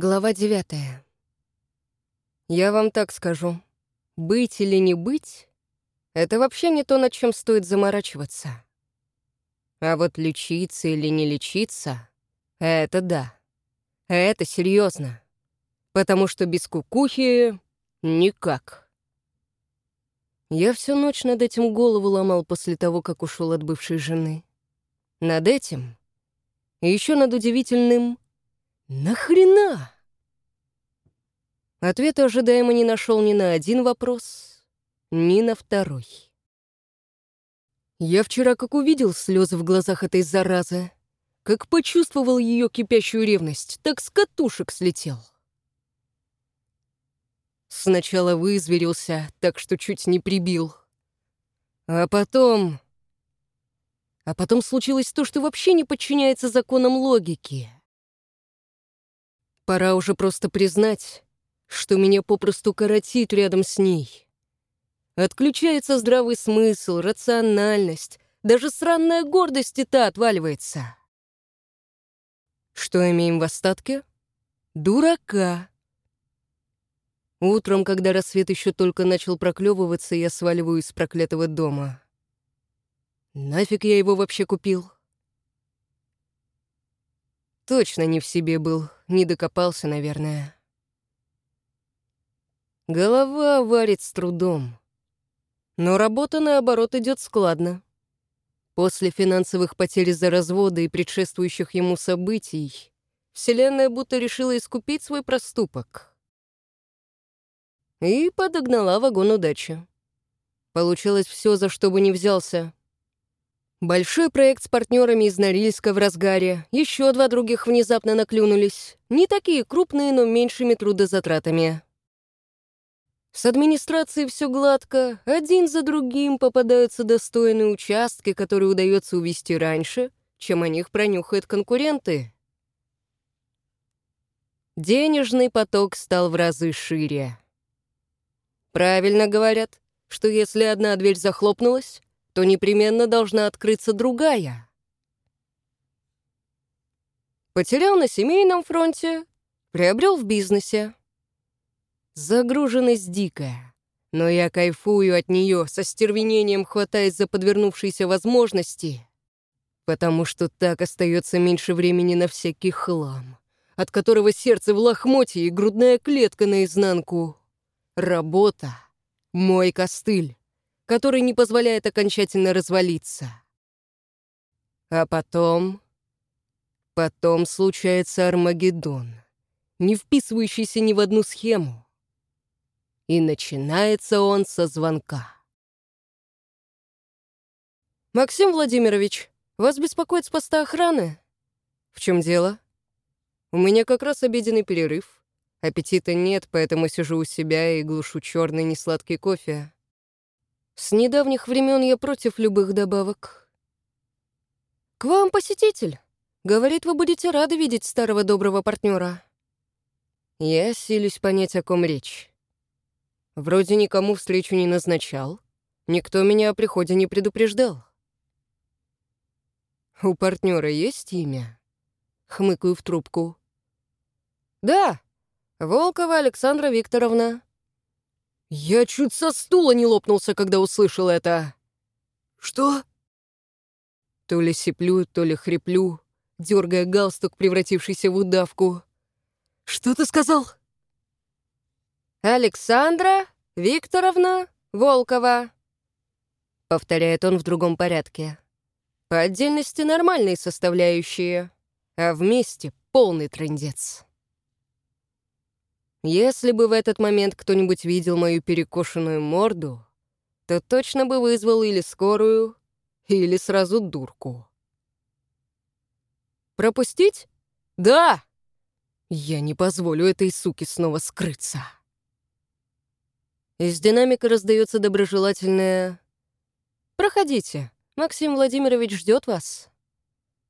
Глава девятая. Я вам так скажу. Быть или не быть — это вообще не то, над чем стоит заморачиваться. А вот лечиться или не лечиться — это да. Это серьезно. Потому что без кукухи — никак. Я всю ночь над этим голову ломал после того, как ушел от бывшей жены. Над этим и еще над удивительным «Нахрена?» Ответа ожидаемо не нашел ни на один вопрос, ни на второй. Я вчера как увидел слезы в глазах этой заразы, как почувствовал ее кипящую ревность, так с катушек слетел. Сначала вызверился, так что чуть не прибил. А потом... А потом случилось то, что вообще не подчиняется законам логики. Пора уже просто признать, что меня попросту коротит рядом с ней. Отключается здравый смысл, рациональность, даже сранная гордость и та отваливается. Что имеем в остатке? Дурака. Утром, когда рассвет еще только начал проклевываться, я сваливаю из проклятого дома. Нафиг я его вообще купил? Точно не в себе был, не докопался, наверное. Голова варит с трудом. Но работа, наоборот, идет складно. После финансовых потерь из-за развода и предшествующих ему событий Вселенная будто решила искупить свой проступок. И подогнала вагон удачи. Получилось все, за что бы ни взялся. Большой проект с партнерами из Норильска в разгаре, еще два других внезапно наклюнулись. Не такие крупные, но меньшими трудозатратами. С администрацией все гладко, один за другим попадаются достойные участки, которые удается увести раньше, чем о них пронюхают конкуренты. Денежный поток стал в разы шире. Правильно говорят, что если одна дверь захлопнулась, то непременно должна открыться другая. Потерял на семейном фронте, приобрел в бизнесе. Загруженность дикая, но я кайфую от нее, со стервенением хватаясь за подвернувшиеся возможности, потому что так остается меньше времени на всякий хлам, от которого сердце в лохмотье и грудная клетка наизнанку. Работа — мой костыль который не позволяет окончательно развалиться. А потом... Потом случается Армагеддон, не вписывающийся ни в одну схему. И начинается он со звонка. «Максим Владимирович, вас беспокоит с поста охраны?» «В чем дело?» «У меня как раз обеденный перерыв. Аппетита нет, поэтому сижу у себя и глушу черный несладкий кофе. С недавних времен я против любых добавок. «К вам посетитель. Говорит, вы будете рады видеть старого доброго партнера. Я силюсь понять, о ком речь. Вроде никому встречу не назначал. Никто меня о приходе не предупреждал. «У партнера есть имя?» Хмыкаю в трубку. «Да, Волкова Александра Викторовна. Я чуть со стула не лопнулся, когда услышал это. «Что?» То ли сиплю, то ли хриплю, дергая галстук, превратившийся в удавку. «Что ты сказал?» «Александра Викторовна Волкова», — повторяет он в другом порядке. «По отдельности нормальные составляющие, а вместе полный трындец». Если бы в этот момент кто-нибудь видел мою перекошенную морду, то точно бы вызвал или скорую, или сразу дурку. «Пропустить? Да!» Я не позволю этой суке снова скрыться. Из динамика раздается доброжелательное «Проходите, Максим Владимирович ждет вас».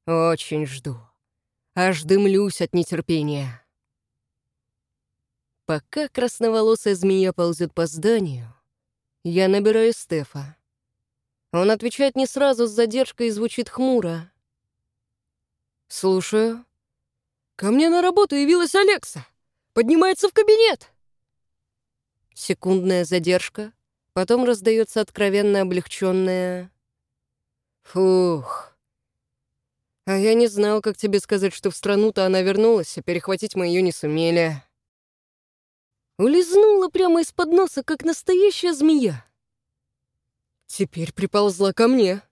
Очень жду. Аж дымлюсь от нетерпения. Пока красноволосая змея ползет по зданию, я набираю Стефа. Он отвечает не сразу, с задержкой и звучит хмуро. «Слушаю. Ко мне на работу явилась Алекса. поднимается в кабинет. Секундная задержка, потом раздается откровенно облегченная. Фух. А я не знал, как тебе сказать, что в страну-то она вернулась, а перехватить мы ее не сумели. Улизнула прямо из-под носа, как настоящая змея. Теперь приползла ко мне.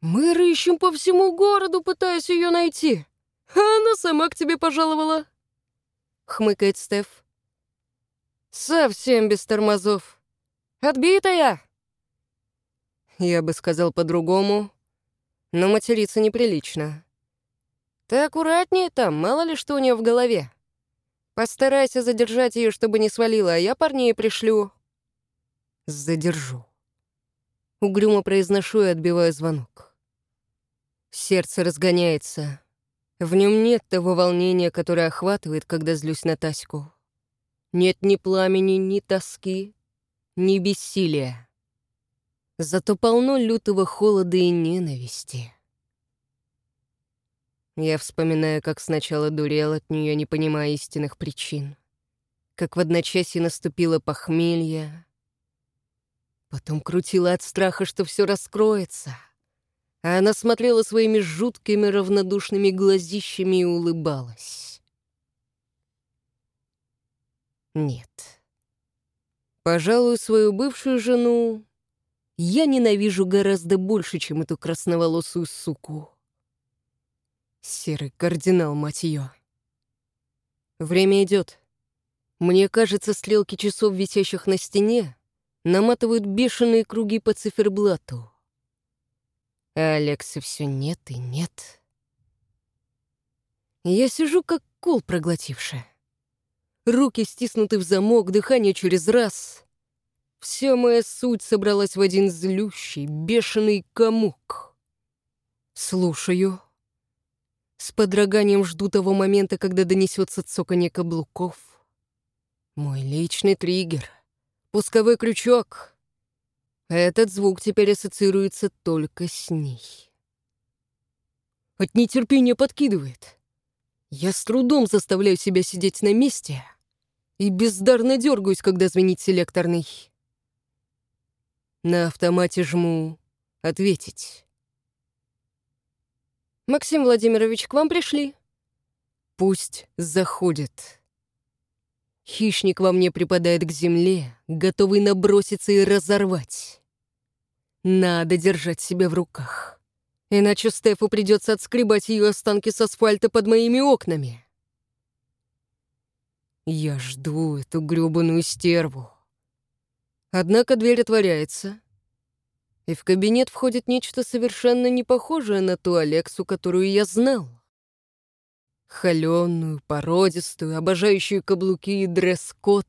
Мы рыщем по всему городу, пытаясь ее найти. А она сама к тебе пожаловала. Хмыкает Стеф. Совсем без тормозов. Отбитая. Я бы сказал по-другому, но материться неприлично. Ты аккуратнее там, мало ли что у нее в голове. Постарайся задержать ее, чтобы не свалила, а я парней пришлю. Задержу. Угрюмо произношу и отбиваю звонок. Сердце разгоняется. В нем нет того волнения, которое охватывает, когда злюсь на Таську. Нет ни пламени, ни тоски, ни бессилия. Зато полно лютого холода и ненависти. Я вспоминаю, как сначала дурел от нее, не понимая истинных причин. Как в одночасье наступило похмелье. Потом крутила от страха, что все раскроется — а она смотрела своими жуткими равнодушными глазищами и улыбалась. Нет. Пожалуй, свою бывшую жену я ненавижу гораздо больше, чем эту красноволосую суку. Серый кардинал, мать ее. Время идет. Мне кажется, стрелки часов, висящих на стене, наматывают бешеные круги по циферблату. А Алекса все нет и нет. Я сижу, как кол проглотившая. Руки стиснуты в замок, дыхание через раз. Вся моя суть собралась в один злющий, бешеный комок. Слушаю. С подроганием жду того момента, когда донесется цоканье каблуков. Мой личный триггер. Пусковой крючок — этот звук теперь ассоциируется только с ней. От нетерпения подкидывает. Я с трудом заставляю себя сидеть на месте и бездарно дергаюсь, когда звенит селекторный. На автомате жму «Ответить». «Максим Владимирович, к вам пришли?» «Пусть заходит». Хищник во мне припадает к земле, готовый наброситься и разорвать. Надо держать себя в руках. Иначе Стефу придется отскребать ее останки с асфальта под моими окнами. Я жду эту грёбаную стерву. Однако дверь отворяется, и в кабинет входит нечто совершенно не похожее на ту Алексу, которую я знал. Холеную, породистую, обожающую каблуки и дресс-код.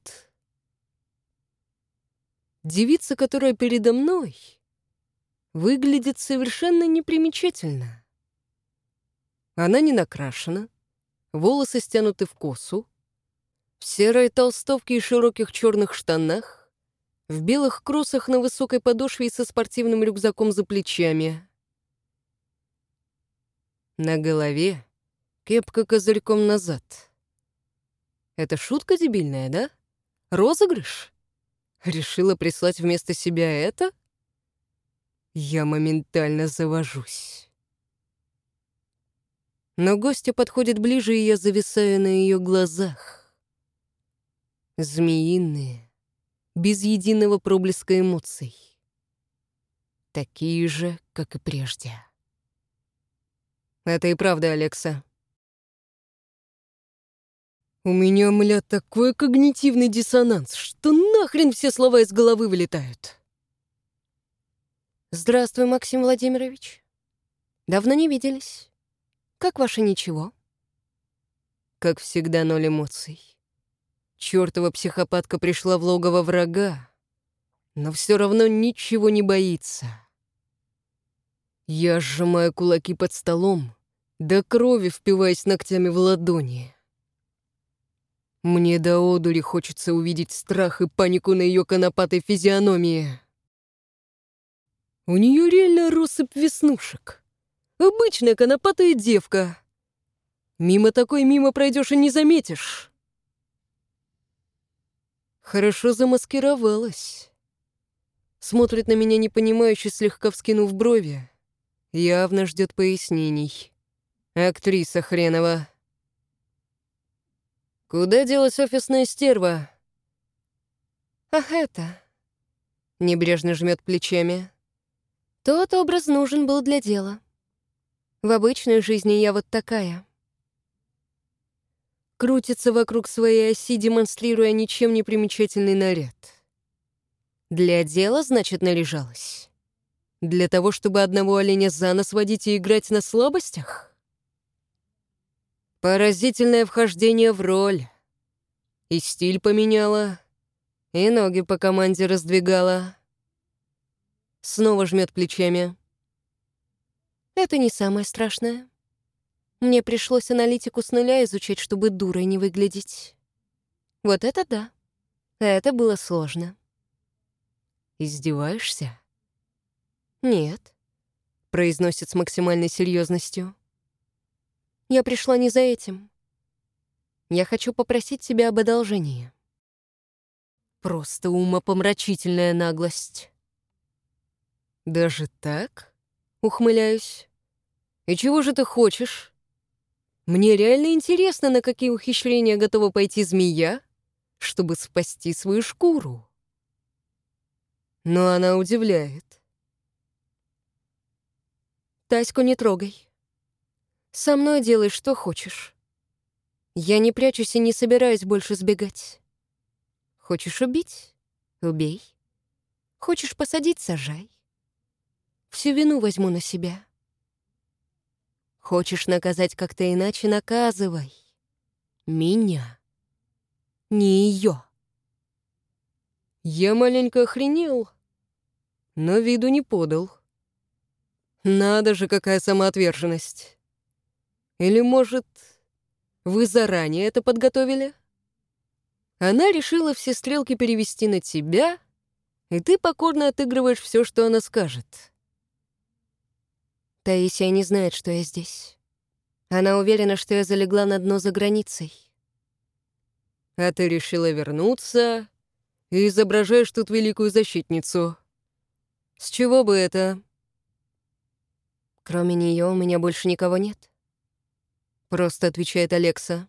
Девица, которая передо мной, выглядит совершенно непримечательно. Она не накрашена, волосы стянуты в косу, в серой толстовке и широких черных штанах, в белых кроссах на высокой подошве и со спортивным рюкзаком за плечами. На голове кепка козырьком назад. Это шутка дебильная, да? Розыгрыш? Решила прислать вместо себя это — я моментально завожусь. Но гостья подходит ближе, и я зависаю на ее глазах. Змеиные, без единого проблеска эмоций. Такие же, как и прежде. Это и правда, Алекса. У меня, мля, такой когнитивный диссонанс, что нахрен все слова из головы вылетают. «Здравствуй, Максим Владимирович. Давно не виделись. Как ваше ничего?» Как всегда, ноль эмоций. Чёртова психопатка пришла в логово врага, но все равно ничего не боится. Я сжимаю кулаки под столом, до крови впиваясь ногтями в ладони. Мне до одури хочется увидеть страх и панику на ее конопатой физиономии. У нее реально россыпь веснушек. Обычная конопатая девка. Мимо такой мимо пройдешь и не заметишь. Хорошо замаскировалась. Смотрит на меня непонимающе, слегка вскинув брови. Явно ждет пояснений. Актриса хренова. Куда делась офисная стерва? Ах, это... Небрежно жмет плечами. Тот образ нужен был для дела. В обычной жизни я вот такая. Крутится вокруг своей оси, демонстрируя ничем не примечательный наряд. Для дела, значит, належалась. Для того, чтобы одного оленя за нос водить и играть на слабостях? Поразительное вхождение в роль. И стиль поменяла, и ноги по команде раздвигала. Снова жмет плечами. Это не самое страшное. Мне пришлось аналитику с нуля изучать, чтобы дурой не выглядеть. Вот это да. Это было сложно. «Издеваешься?» «Нет», — произносит с максимальной серьезностью. «Я пришла не за этим. Я хочу попросить тебя об одолжении». Просто умопомрачительная наглость. «Даже так?» — ухмыляюсь. «И чего же ты хочешь?» Мне реально интересно, на какие ухищрения готова пойти змея, чтобы спасти свою шкуру. Но она удивляет. Таську не трогай. Со мной делай, что хочешь. Я не прячусь и не собираюсь больше сбегать. Хочешь убить? Убей. Хочешь посадить? Сажай. Всю вину возьму на себя. Хочешь наказать как-то иначе — наказывай. Меня. Не ее. Я маленько охренел, но виду не подал. Надо же, какая самоотверженность. Или, может, вы заранее это подготовили? Она решила все стрелки перевести на тебя, и ты покорно отыгрываешь все, что она скажет. Таисия не знает, что я здесь. Она уверена, что я залегла на дно за границей. А ты решила вернуться и изображаешь тут великую защитницу. С чего бы это? Кроме нее у меня больше никого нет. Просто отвечает Алекса.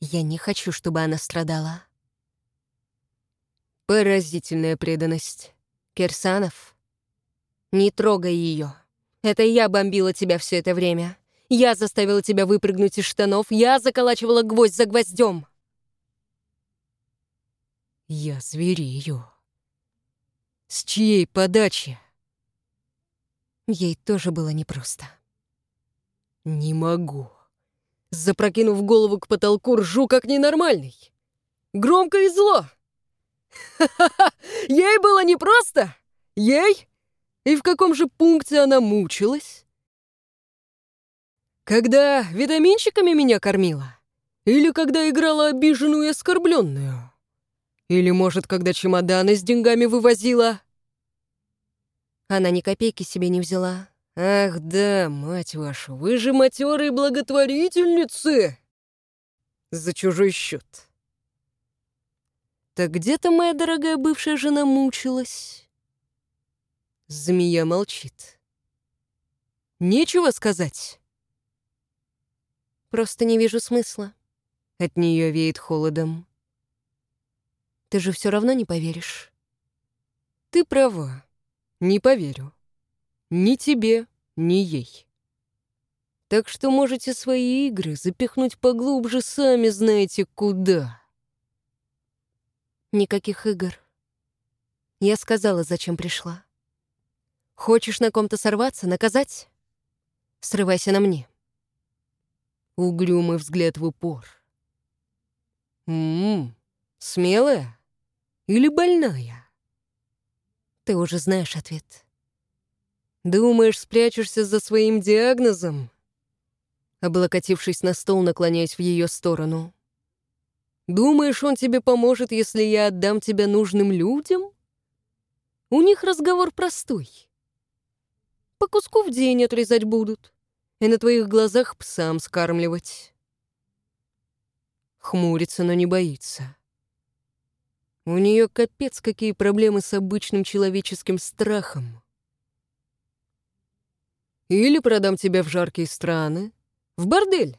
Я не хочу, чтобы она страдала. Поразительная преданность. Кирсанов, не трогай ее. Это я бомбила тебя все это время. Я заставила тебя выпрыгнуть из штанов. Я заколачивала гвоздь за гвоздем. Я зверею. С чьей подачи? Ей тоже было непросто. Не могу. Запрокинув голову к потолку, ржу как ненормальный. Громко и зло. Ха-ха-ха! Ей было непросто? Ей? И в каком же пункте она мучилась? Когда витаминчиками меня кормила? Или когда играла обиженную и оскорбленную? Или, может, когда чемоданы с деньгами вывозила? Она ни копейки себе не взяла. Ах да, мать вашу, вы же матерые благотворительницы! За чужой счет. Так где-то моя дорогая бывшая жена мучилась. Змея молчит. Нечего сказать. Просто не вижу смысла. От нее веет холодом. Ты же все равно не поверишь. Ты права. Не поверю. Ни тебе, ни ей. Так что можете свои игры запихнуть поглубже, сами знаете куда. Никаких игр. Я сказала, зачем пришла. Хочешь на ком-то сорваться, наказать? Срывайся на мне. Угрюмый взгляд в упор. Ммм, смелая или больная? Ты уже знаешь ответ. Думаешь, спрячешься за своим диагнозом? Облокотившись на стол, наклоняясь в ее сторону. Думаешь, он тебе поможет, если я отдам тебя нужным людям? У них разговор простой. По куску в день отрезать будут. И на твоих глазах псам скармливать. Хмурится, но не боится. У нее капец какие проблемы с обычным человеческим страхом. Или продам тебя в жаркие страны, в бордель.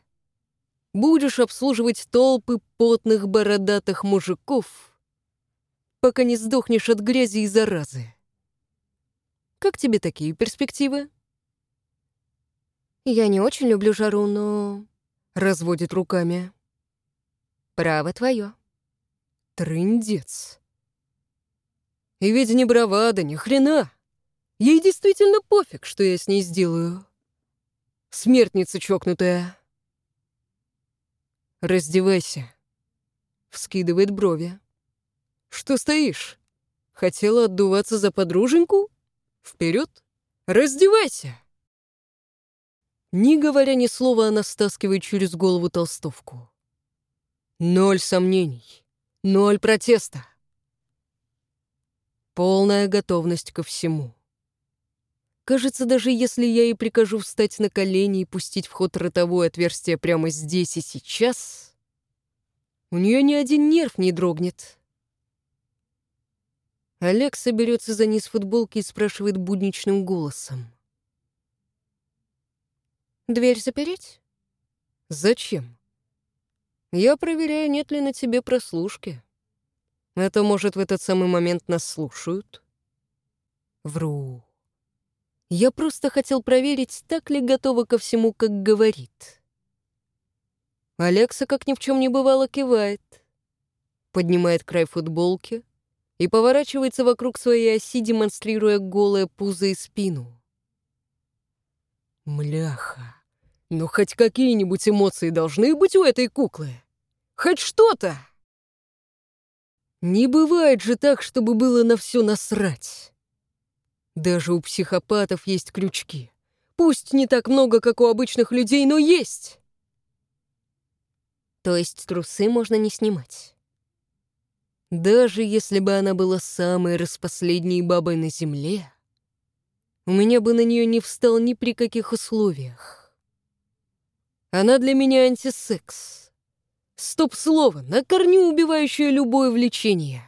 Будешь обслуживать толпы потных бородатых мужиков, пока не сдохнешь от грязи и заразы. Как тебе такие перспективы? Я не очень люблю жару, но... Разводит руками. Право твое. Трындец. И ведь не бравада, ни хрена. Ей действительно пофиг, что я с ней сделаю. Смертница чокнутая. Раздевайся. Вскидывает брови. Что стоишь? Хотела отдуваться за подруженьку? Вперед! Раздевайся! Не говоря ни слова, она стаскивает через голову толстовку. Ноль сомнений, ноль протеста. Полная готовность ко всему. Кажется, даже если я ей прикажу встать на колени и пустить в ход ротовое отверстие прямо здесь и сейчас, у нее ни один нерв не дрогнет. Алекса берется за низ футболки и спрашивает будничным голосом. «Дверь запереть?» «Зачем?» «Я проверяю, нет ли на тебе прослушки. Это, может, в этот самый момент нас слушают?» Вру. Я просто хотел проверить, так ли готова ко всему, как говорит. Алекса, как ни в чем не бывало, кивает, поднимает край футболки, и поворачивается вокруг своей оси, демонстрируя голое пузо и спину. Мляха, ну хоть какие-нибудь эмоции должны быть у этой куклы. Хоть что-то. Не бывает же так, чтобы было на все насрать. Даже у психопатов есть крючки. Пусть не так много, как у обычных людей, но есть. То есть трусы можно не снимать. Даже если бы она была самой распоследней бабой на земле, у меня бы на нее не встал ни при каких условиях. Она для меня антисекс. Стоп-слово, на корню убивающее любое влечение.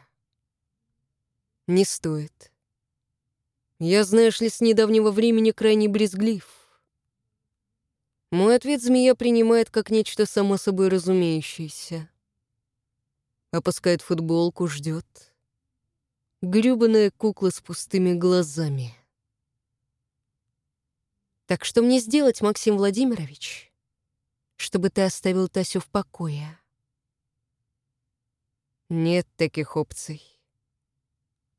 Не стоит. Я, знаешь ли, с недавнего времени крайне брезглив. Мой ответ змея принимает как нечто само собой разумеющееся опускает футболку, ждет. Грёбаная кукла с пустыми глазами. Так что мне сделать, Максим Владимирович, чтобы ты оставил Тасю в покое? Нет таких опций.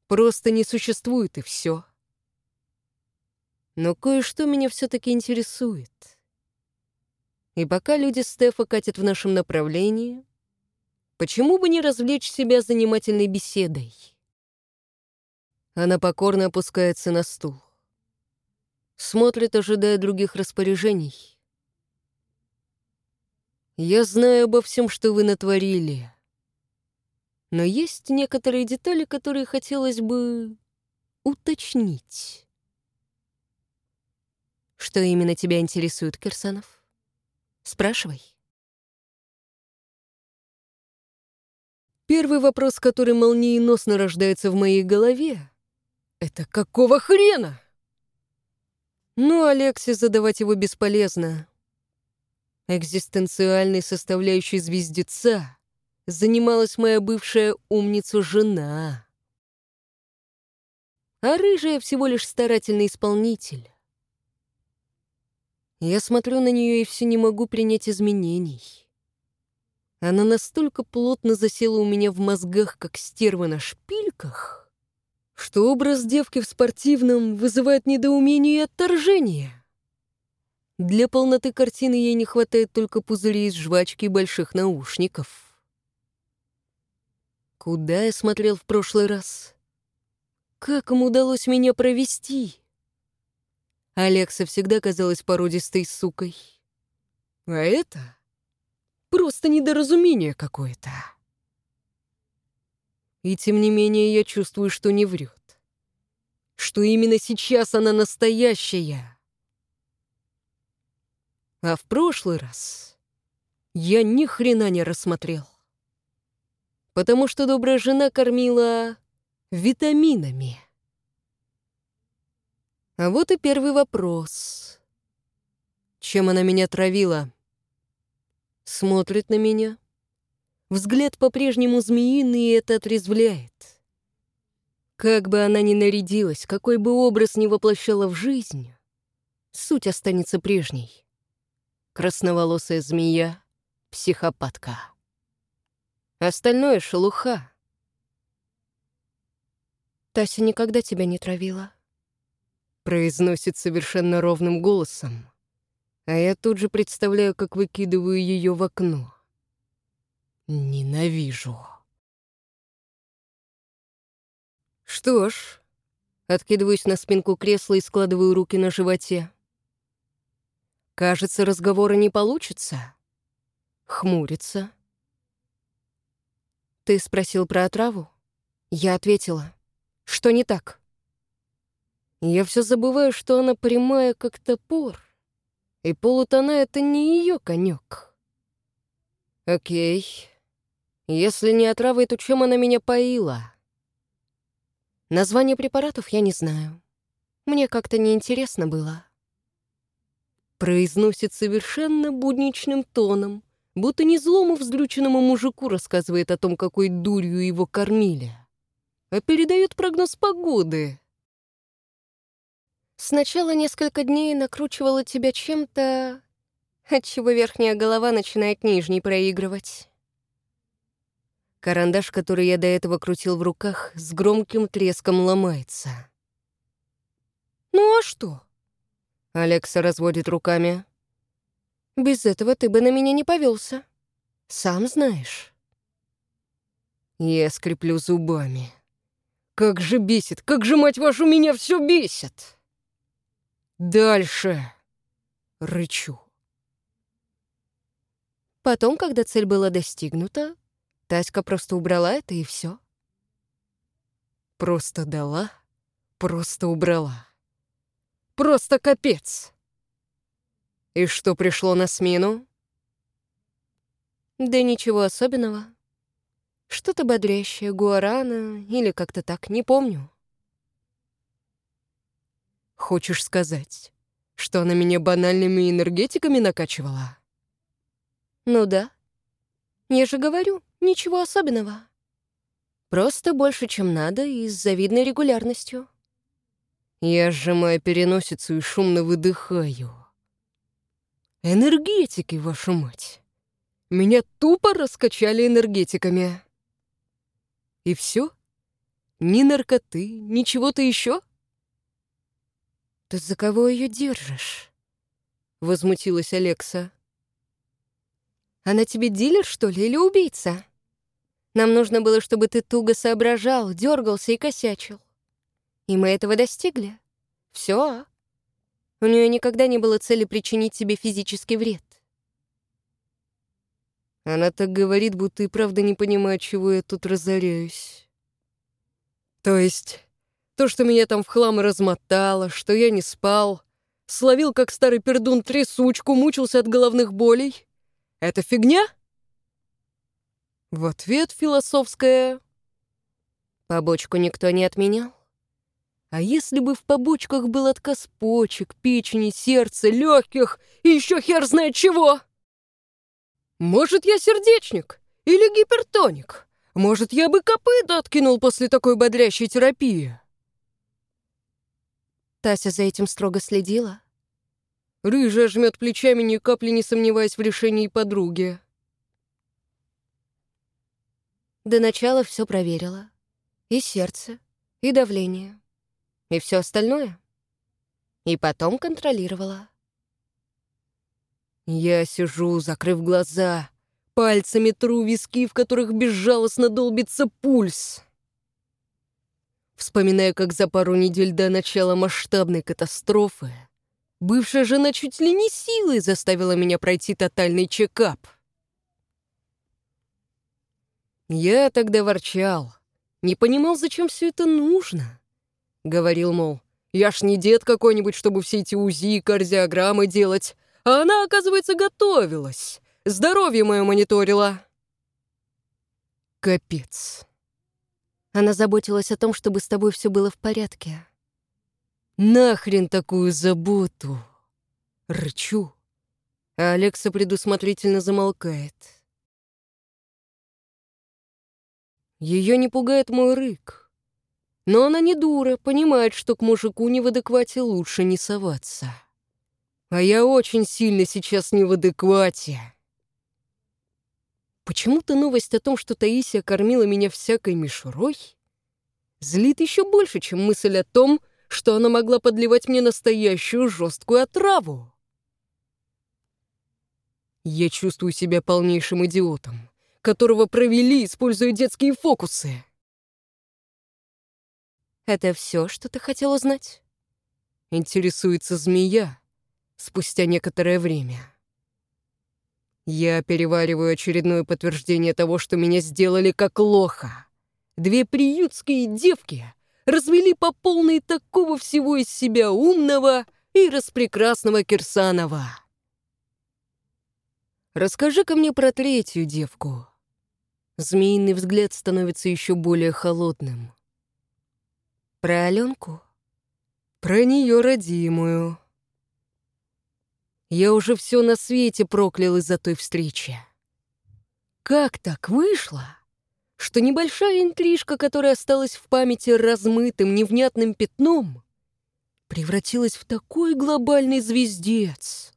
Просто не существует, и все. Но кое-что меня все-таки интересует. И пока люди Стефа катят в нашем направлении, Почему бы не развлечь себя занимательной беседой? Она покорно опускается на стул. Смотрит, ожидая других распоряжений. «Я знаю обо всем, что вы натворили. Но есть некоторые детали, которые хотелось бы уточнить». «Что именно тебя интересует, Кирсанов? Спрашивай». Первый вопрос, который молниеносно рождается в моей голове, это какого хрена? Ну, Алексе задавать его бесполезно. Экзистенциальной составляющей звездеца занималась моя бывшая умница-жена. А рыжая всего лишь старательный исполнитель. Я смотрю на нее и все не могу принять изменений. Она настолько плотно засела у меня в мозгах, как стерва на шпильках, что образ девки в спортивном вызывает недоумение и отторжение. Для полноты картины ей не хватает только пузырей из жвачки и больших наушников. Куда я смотрел в прошлый раз? Как им удалось меня провести? Алекса всегда казалась породистой сукой. А это Просто недоразумение какое-то. И тем не менее я чувствую, что не врет. Что именно сейчас она настоящая. А в прошлый раз я ни хрена не рассмотрел. потому что добрая жена кормила витаминами. А вот и первый вопрос. Чем она меня травила? Смотрит на меня. Взгляд по-прежнему змеиный, и это отрезвляет. Как бы она ни нарядилась, какой бы образ ни воплощала в жизнь, суть останется прежней. Красноволосая змея — психопатка. Остальное — шелуха. Тася никогда тебя не травила. Произносит совершенно ровным голосом, а я тут же представляю, как выкидываю ее в окно. Ненавижу. Что ж, откидываюсь на спинку кресла и складываю руки на животе. Кажется, разговора не получится. Хмурится. Ты спросил про отраву? Я ответила. Что не так? Я все забываю, что она прямая, как топор. И полутона — это не ее конек. Окей. Если не отравой, то чем она меня поила? Название препаратов я не знаю. Мне как-то неинтересно было. Произносит совершенно будничным тоном, будто не злому вздрюченному мужику рассказывает о том, какой дурью его кормили, а передает прогноз погоды. Сначала несколько дней накручивала тебя чем-то, отчего верхняя голова начинает нижней проигрывать. Карандаш, который я до этого крутил в руках, с громким треском ломается. «Ну а что?» Алекса разводит руками. «Без этого ты бы на меня не повелся. Сам знаешь». Я скреплю зубами. Как же бесит, как же, мать вашу, меня все бесит! Дальше. Рычу. Потом, когда цель была достигнута, Таська просто убрала это и все. Просто дала, просто убрала. Просто капец. И что пришло на смену? Да ничего особенного. Что-то бодрящее, гуарана или как-то так, не помню. Хочешь сказать, что она меня банальными энергетиками накачивала? Ну да. Я же говорю, Ничего особенного. Просто больше, чем надо, и с завидной регулярностью. Я сжимаю переносицу и шумно выдыхаю. Энергетики, вашу мать. Меня тупо раскачали энергетиками. И все? Ни наркоты, ничего-то еще? Ты за кого ее держишь? Возмутилась Алекса. Она тебе дилер, что ли, или убийца? Нам нужно было, чтобы ты туго соображал, дергался и косячил. И мы этого достигли. Все. У нее никогда не было цели причинить тебе физический вред. Она так говорит, будто и правда не понимает, чего я тут разоряюсь. То есть, то, что меня там в хлам размотало, что я не спал, словил, как старый пердун, трясучку, мучился от головных болей, это фигня? В ответ философская. Побочку никто не отменял. А если бы в побочках был отказ почек, печени, сердца, легких и еще хер знает чего? Может, я сердечник или гипертоник? Может, я бы копыта откинул после такой бодрящей терапии? Тася за этим строго следила. Рыжая жмет плечами, ни капли не сомневаясь в решении подруги. До начала все проверила. И сердце, и давление, и все остальное. И потом контролировала. Я сижу, закрыв глаза, пальцами тру виски, в которых безжалостно долбится пульс. Вспоминая, как за пару недель до начала масштабной катастрофы Бывшая жена чуть ли не силой заставила меня пройти тотальный чекап. Я тогда ворчал, не понимал, зачем все это нужно. Говорил, мол, я ж не дед какой-нибудь, чтобы все эти УЗИ и кардиограммы делать. А она, оказывается, готовилась. Здоровье мое мониторила. Капец. Она заботилась о том, чтобы с тобой все было в порядке. Нахрен такую заботу? Рычу. А Алекса предусмотрительно замолкает. Ее не пугает мой рык. Но она не дура, понимает, что к мужику не в адеквате лучше не соваться. А я очень сильно сейчас не в адеквате. Почему-то новость о том, что Таисия кормила меня всякой мишурой, злит еще больше, чем мысль о том, что она могла подливать мне настоящую жесткую отраву. Я чувствую себя полнейшим идиотом, которого провели, используя детские фокусы. «Это все, что ты хотел узнать?» Интересуется змея спустя некоторое время. Я перевариваю очередное подтверждение того, что меня сделали как лоха. Две приютские девки развели по полной такого всего из себя умного и распрекрасного Кирсанова. Расскажи-ка мне про третью девку. Змеиный взгляд становится еще более холодным. Про Аленку? Про нее родимую. Я уже все на свете проклял из-за той встречи. Как так вышло, что небольшая интрижка, которая осталась в памяти размытым, невнятным пятном, превратилась в такой глобальный звездец?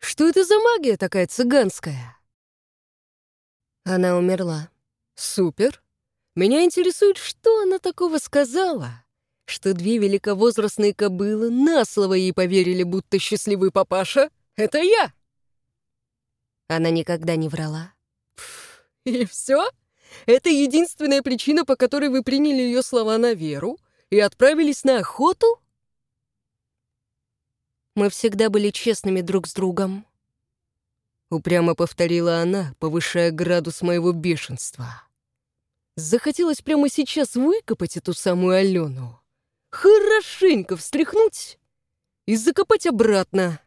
Что это за магия такая цыганская? Она умерла. Супер. Меня интересует, что она такого сказала, что две великовозрастные кобылы на слово ей поверили, будто счастливый папаша — это я. Она никогда не врала. И все? Это единственная причина, по которой вы приняли ее слова на веру и отправились на охоту? Мы всегда были честными друг с другом. Упрямо повторила она, повышая градус моего бешенства. Захотелось прямо сейчас выкопать эту самую Алену хорошенько встряхнуть и закопать обратно.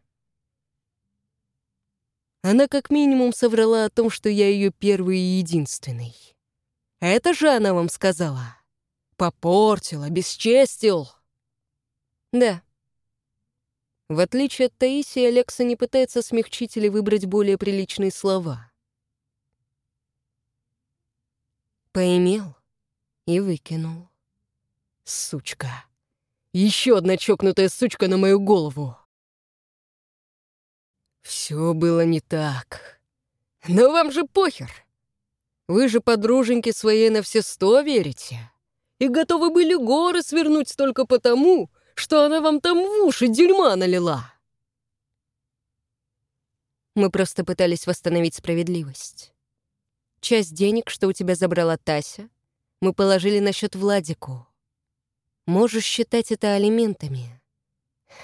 Она как минимум соврала о том, что я ее первый и единственный. Это же она вам сказала. Попортил, обесчестил. Да. В отличие от Таисии, Алекса не пытается смягчить или выбрать более приличные слова. Поимел и выкинул. Сучка. Еще одна чокнутая сучка на мою голову. Все было не так. Но вам же похер. Вы же подруженьки своей на все сто верите. И готовы были горы свернуть только потому, что она вам там в уши дерьма налила. Мы просто пытались восстановить справедливость. Часть денег, что у тебя забрала Тася, мы положили на счет Владику. Можешь считать это алиментами.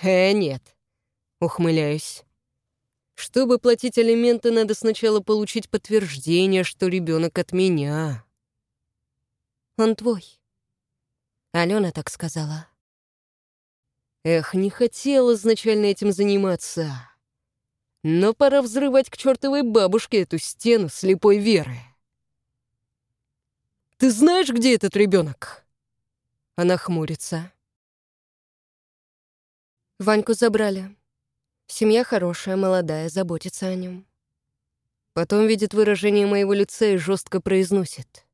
Э, нет. Ухмыляюсь. Чтобы платить алименты, надо сначала получить подтверждение, что ребенок от меня. Он твой. Алена так сказала. Эх, не хотела изначально этим заниматься. Но пора взрывать к чертовой бабушке эту стену слепой веры. Ты знаешь, где этот ребенок? Она хмурится. Ваньку забрали. Семья хорошая, молодая, заботится о нем. Потом видит выражение моего лица и жестко произносит.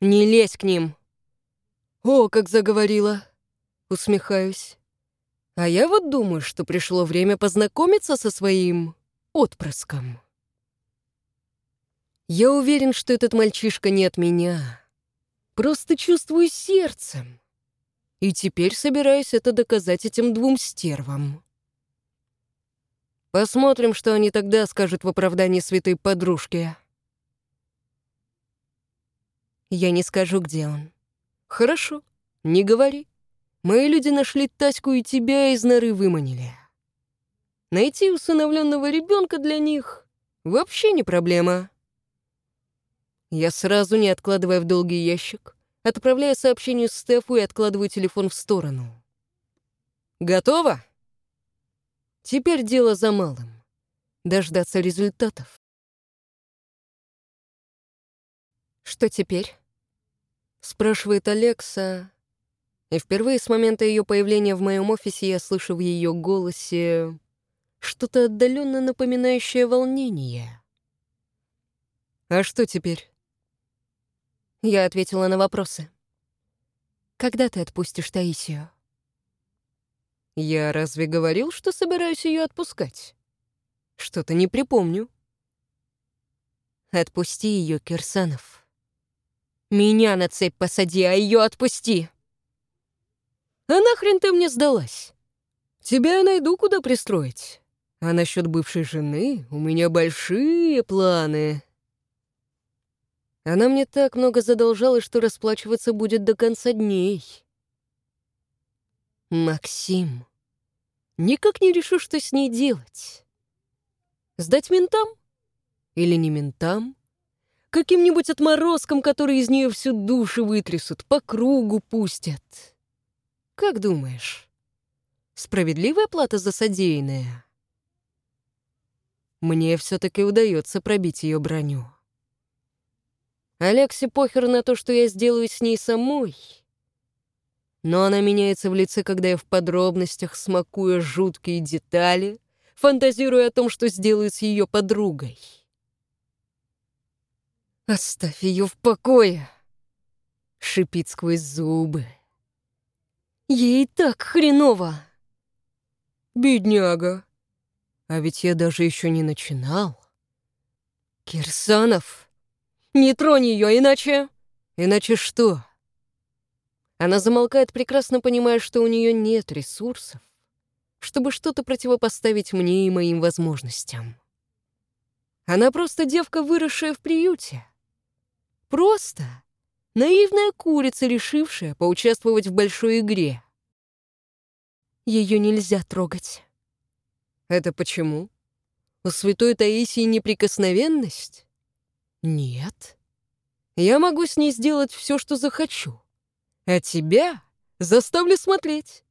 «Не лезь к ним!» «О, как заговорила!» Усмехаюсь. А я вот думаю, что пришло время познакомиться со своим отпрыском. Я уверен, что этот мальчишка не от меня. Просто чувствую сердцем. И теперь собираюсь это доказать этим двум стервам. Посмотрим, что они тогда скажут в оправдании святой подружки. Я не скажу, где он. Хорошо, не говори. Мои люди нашли Таську и тебя из норы выманили. Найти усыновленного ребенка для них вообще не проблема. Я сразу, не откладывая в долгий ящик, отправляю сообщение Стефу и откладываю телефон в сторону. Готово? Теперь дело за малым. Дождаться результатов. «Что теперь?» — спрашивает Алекса. И впервые с момента ее появления в моем офисе я слышу в ее голосе что-то отдаленно напоминающее волнение. «А что теперь?» Я ответила на вопросы. «Когда ты отпустишь Таисию?» «Я разве говорил, что собираюсь ее отпускать? Что-то не припомню». «Отпусти ее, Кирсанов. Меня на цепь посади, а ее отпусти!» «А нахрен ты мне сдалась? Тебя я найду, куда пристроить. А насчет бывшей жены у меня большие планы». Она мне так много задолжала, что расплачиваться будет до конца дней. «Максим, никак не решу, что с ней делать. Сдать ментам? Или не ментам? Каким-нибудь отморозкам, которые из нее всю душу вытрясут, по кругу пустят. Как думаешь, справедливая плата за содеянное? Мне все-таки удается пробить ее броню. Алексе похер на то, что я сделаю с ней самой. Но она меняется в лице, когда я в подробностях смакую жуткие детали, фантазируя о том, что сделаю с ее подругой. «Оставь ее в покое!» — шипит сквозь зубы. Ей так хреново. Бедняга. А ведь я даже еще не начинал. Кирсанов, не тронь ее, иначе... Иначе что? Она замолкает, прекрасно понимая, что у нее нет ресурсов, чтобы что-то противопоставить мне и моим возможностям. Она просто девка, выросшая в приюте. Просто Наивная курица, решившая поучаствовать в большой игре. Ее нельзя трогать. Это почему? У святой Таисии неприкосновенность? Нет. Я могу с ней сделать все, что захочу. А тебя заставлю смотреть.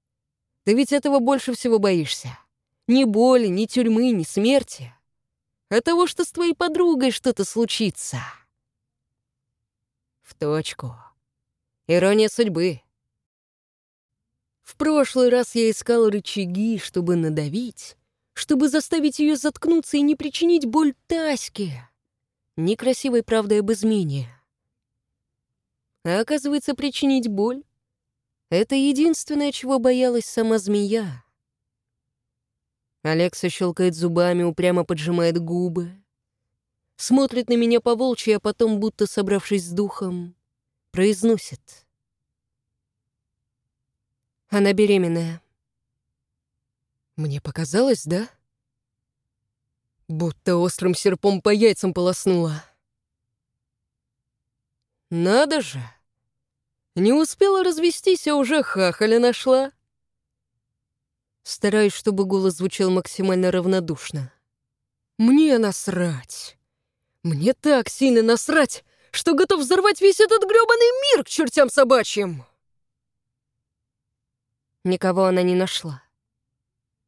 Ты ведь этого больше всего боишься. Ни боли, ни тюрьмы, ни смерти. А того, что с твоей подругой что-то случится. В точку. Ирония судьбы. В прошлый раз я искал рычаги, чтобы надавить, чтобы заставить ее заткнуться и не причинить боль Таське. Некрасивой правдой об измене. А оказывается, причинить боль — это единственное, чего боялась сама змея. Алекса щелкает зубами, упрямо поджимает губы смотрит на меня по волчьи, а потом, будто собравшись с духом, произносит. Она беременная. Мне показалось, да? Будто острым серпом по яйцам полоснула. Надо же! Не успела развестись, а уже хахаля нашла. Стараюсь, чтобы голос звучал максимально равнодушно. Мне насрать. Мне так сильно насрать, что готов взорвать весь этот грёбаный мир к чертям собачьим!» Никого она не нашла.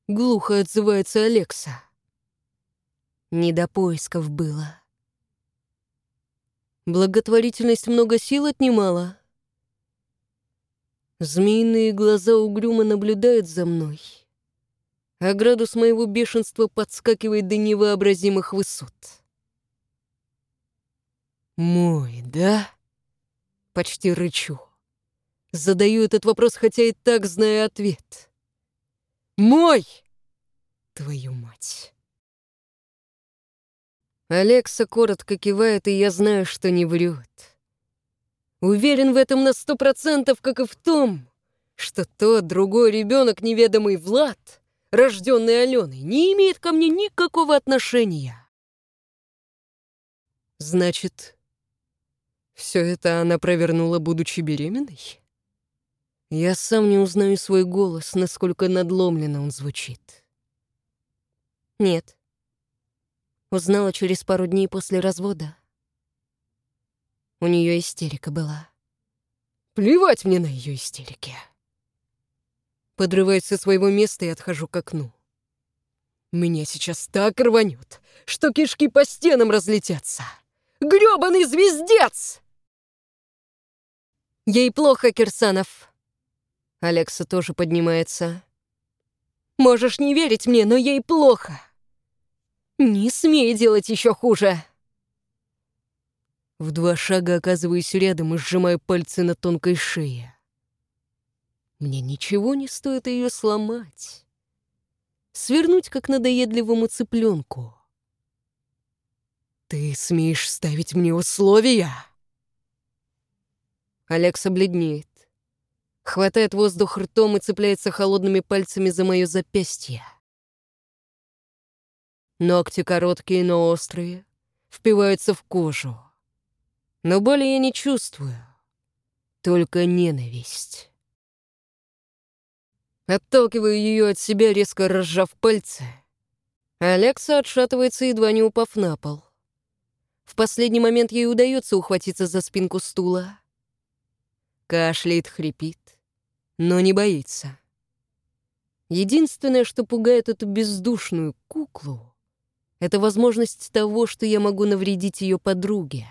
Глухо отзывается Алекса. Не до поисков было. Благотворительность много сил отнимала. Змеиные глаза угрюмо наблюдают за мной, а градус моего бешенства подскакивает до невообразимых высот. «Мой, да?» Почти рычу. Задаю этот вопрос, хотя и так знаю ответ. «Мой!» Твою мать. Алекса коротко кивает, и я знаю, что не врет. Уверен в этом на сто процентов, как и в том, что тот другой ребенок, неведомый Влад, рожденный Аленой, не имеет ко мне никакого отношения. Значит, все это она провернула, будучи беременной? Я сам не узнаю свой голос, насколько надломленно он звучит. Нет. Узнала через пару дней после развода. У нее истерика была. Плевать мне на ее истерики. Подрываюсь со своего места и отхожу к окну. Меня сейчас так рванет, что кишки по стенам разлетятся. Грёбаный звездец! Ей плохо, Кирсанов. Алекса тоже поднимается. Можешь не верить мне, но ей плохо. Не смей делать еще хуже. В два шага оказываюсь рядом и сжимаю пальцы на тонкой шее. Мне ничего не стоит ее сломать. Свернуть, как надоедливому цыпленку. Ты смеешь ставить мне условия? Алекса бледнеет. Хватает воздух ртом и цепляется холодными пальцами за мое запястье. Ногти короткие, но острые, впиваются в кожу. Но боли я не чувствую, только ненависть. Отталкиваю ее от себя, резко разжав пальцы. Алекса отшатывается, едва не упав на пол. В последний момент ей удается ухватиться за спинку стула. Кашляет, хрипит, но не боится. Единственное, что пугает эту бездушную куклу, это возможность того, что я могу навредить ее подруге.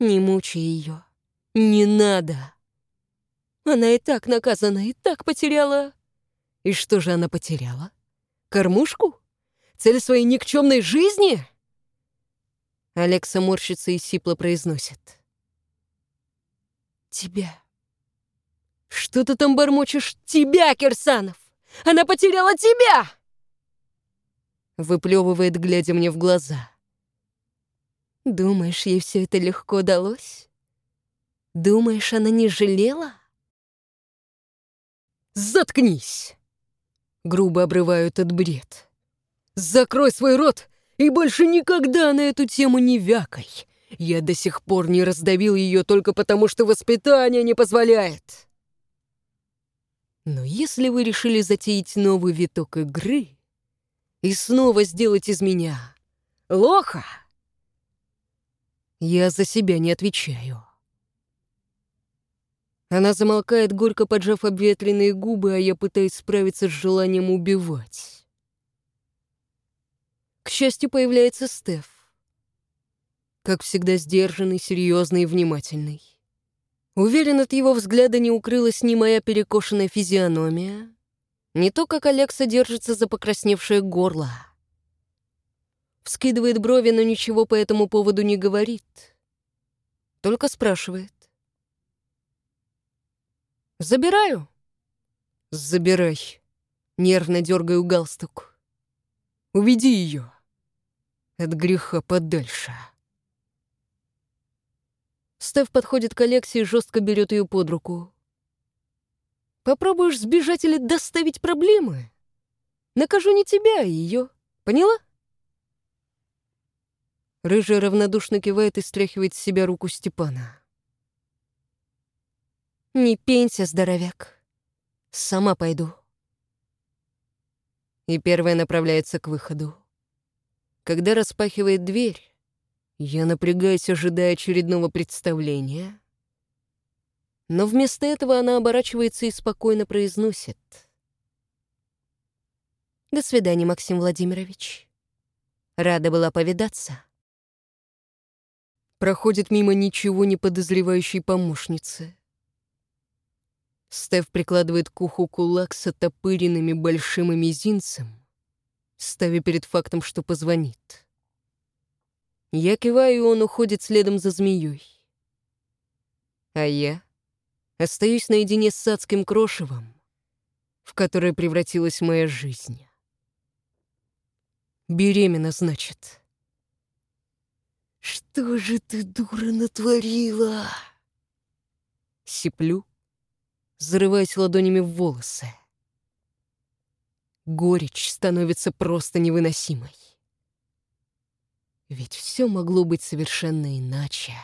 Не мучай ее. Не надо. Она и так наказана, и так потеряла. И что же она потеряла? Кормушку? Цель своей никчемной жизни? Алекса морщится и сипло произносит. Тебя. Что ты там бормочешь? Тебя, Кирсанов! Она потеряла тебя! Выплевывает, глядя мне в глаза. Думаешь, ей все это легко далось? Думаешь, она не жалела? Заткнись! Грубо обрываю этот бред. Закрой свой рот и больше никогда на эту тему не вякай. Я до сих пор не раздавил ее только потому, что воспитание не позволяет. Но если вы решили затеять новый виток игры, и снова сделать из меня лоха? Я за себя не отвечаю. Она замолкает, горько поджав обветренные губы, а я пытаюсь справиться с желанием убивать. К счастью, появляется Стеф. Как всегда, сдержанный, серьезный и внимательный. Уверен, от его взгляда не укрылась ни моя перекошенная физиономия, не то, как Алекса держится за покрасневшее горло. Вскидывает брови, но ничего по этому поводу не говорит. Только спрашивает. «Забираю?» «Забирай». Нервно дергаю галстук. «Уведи ее. От греха подальше». Стеф подходит к Алексе и жестко берет ее под руку. Попробуешь сбежать или доставить проблемы? Накажу не тебя, а ее. Поняла? Рыжая равнодушно кивает и стряхивает с себя руку Степана. «Не пенься, здоровяк. Сама пойду». И первая направляется к выходу. Когда распахивает дверь, я напрягаюсь, ожидая очередного представления — но вместо этого она оборачивается и спокойно произносит. «До свидания, Максим Владимирович. Рада была повидаться». Проходит мимо ничего не подозревающей помощницы. Стеф прикладывает к уху кулак с отопыренными большим и мизинцем, ставя перед фактом, что позвонит. Я киваю, и он уходит следом за змеей. А я остаюсь наедине с адским крошевом, в которое превратилась моя жизнь. Беременна, значит. «Что же ты, дура, натворила?» Сиплю, зарываясь ладонями в волосы. Горечь становится просто невыносимой. Ведь все могло быть совершенно иначе.